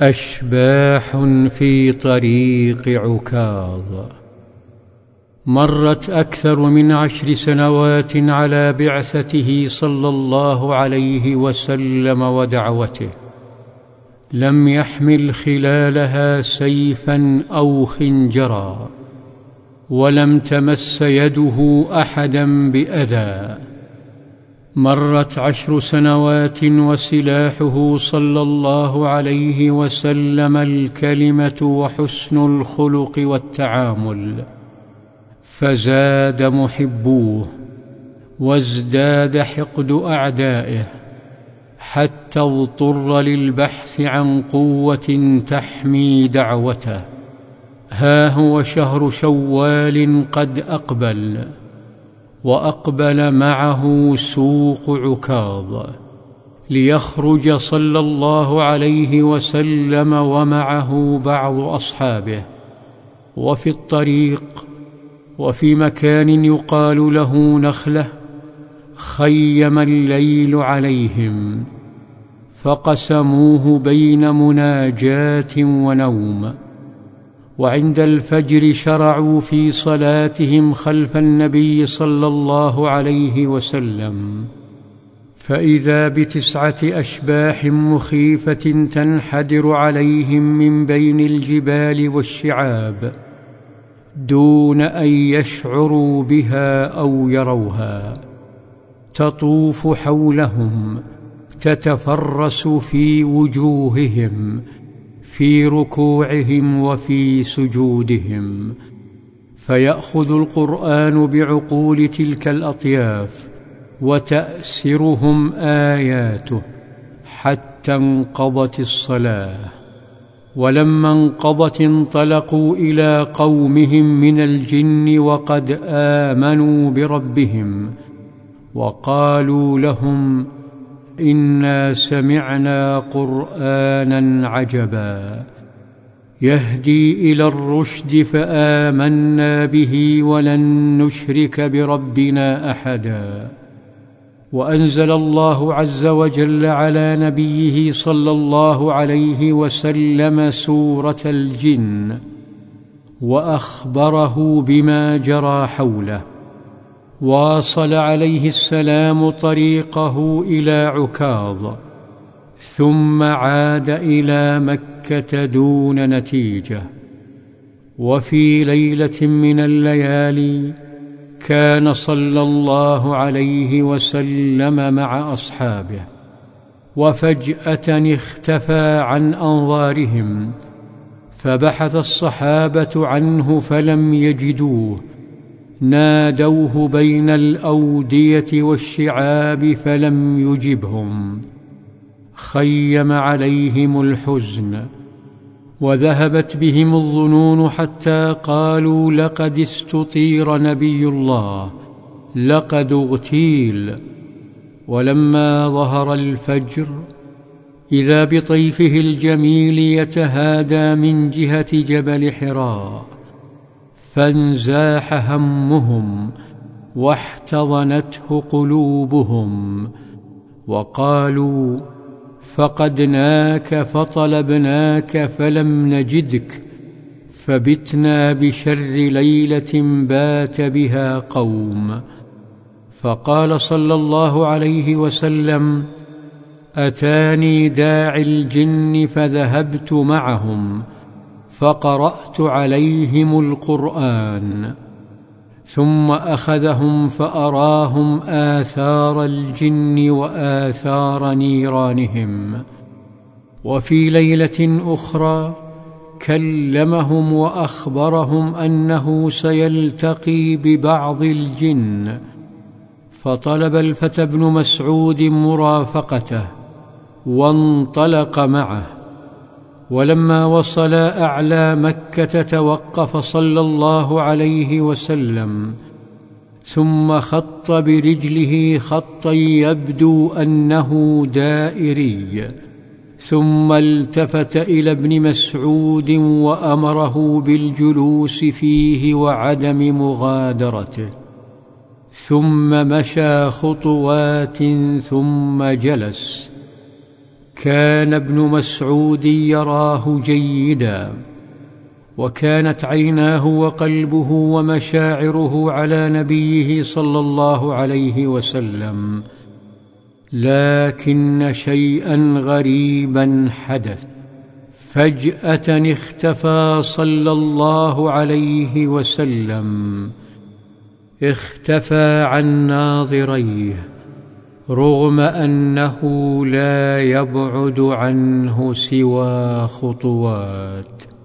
أشباح في طريق عكاظ. مرت أكثر من عشر سنوات على بعثته صلى الله عليه وسلم ودعوته. لم يحمل خلالها سيفا أو خنجرا ولم تمس يده احدا بأذى. مرت عشر سنوات وسلاحه صلى الله عليه وسلم الكلمة وحسن الخلق والتعامل. فزاد محبوه وازداد حقد أعدائه حتى اضطر للبحث عن قوة تحمي دعوته. ها هو شهر شوال قد أقبل. وأقبل معه سوق عكاظ ليخرج صلى الله عليه وسلم ومعه بعض أصحابه وفي الطريق وفي مكان يقال له نخلة خيم الليل عليهم فقسموه بين مناجاة ونوم وعند الفجر شرعوا في صلاتهم خلف النبي صلى الله عليه وسلم. فإذا بتسعة أشباح مخيفة تنحدر عليهم من بين الجبال والشعاب دون أن يشعروا بها أو يروها. تطوف حولهم تتفرس في وجوههم في ركوعهم وفي سجودهم فيأخذ القرآن بعقول تلك الأطياف وتأسرهم آياته حتى انقضت الصلاة. ولما انقضت انطلقوا إلى قومهم من الجن وقد آمنوا بربهم وقالوا لهم إنا سمعنا قرآنا عجبا يهدي إلى الرشد فآمنا به ولن نشرك بربنا أحدا. وأنزل الله عز وجل على نبيه صلى الله عليه وسلم سورة الجن وأخبره بما جرى حوله. واصل عليه السلام طريقه إلى عكاظ ثم عاد إلى مكة دون نتيجة. وفي ليلة من الليالي كان صلى الله عليه وسلم مع أصحابه وفجأة اختفى عن أنظارهم فبحث الصحابة عنه فلم يجدوه. نادوه بين الأودية والشعاب فلم يجبهم. خيم عليهم الحزن وذهبت بهم الظنون حتى قالوا لقد استطير نبي الله لقد اغتيل. ولما ظهر الفجر إذا بطيفه الجميل يتهادى من جهة جبل حراء. فانزاح همهم واحتضنته قلوبهم وقالوا فقدناك فطلبناك فلم نجدك فبتنا بشر ليلة بات بها قوم فقال صلى الله عليه وسلم أتاني داعي الجن فذهبت معهم فقرأت عليهم القرآن ثم أخذهم فأراهم آثار الجن وآثار نيرانهم وفي ليلة أخرى كلمهم وأخبرهم أنه سيلتقي ببعض الجن فطلب الفتى ابن مسعود مرافقته وانطلق معه ولما وصلا أعلى مكة توقف صلى الله عليه وسلم ثم خط برجله خطا يبدو أنه دائري ثم التفت إلى ابن مسعود وأمره بالجلوس فيه وعدم مغادرته ثم مشى خطوات ثم جلس. كان ابن مسعود يراه جيدا وكانت عيناه وقلبه ومشاعره على نبيه صلى الله عليه وسلم لكن شيئا غريبا حدث. فجأة اختفى صلى الله عليه وسلم اختفى عن ناظريه. رغم أنه لا يبعد عنه سوى خطوات.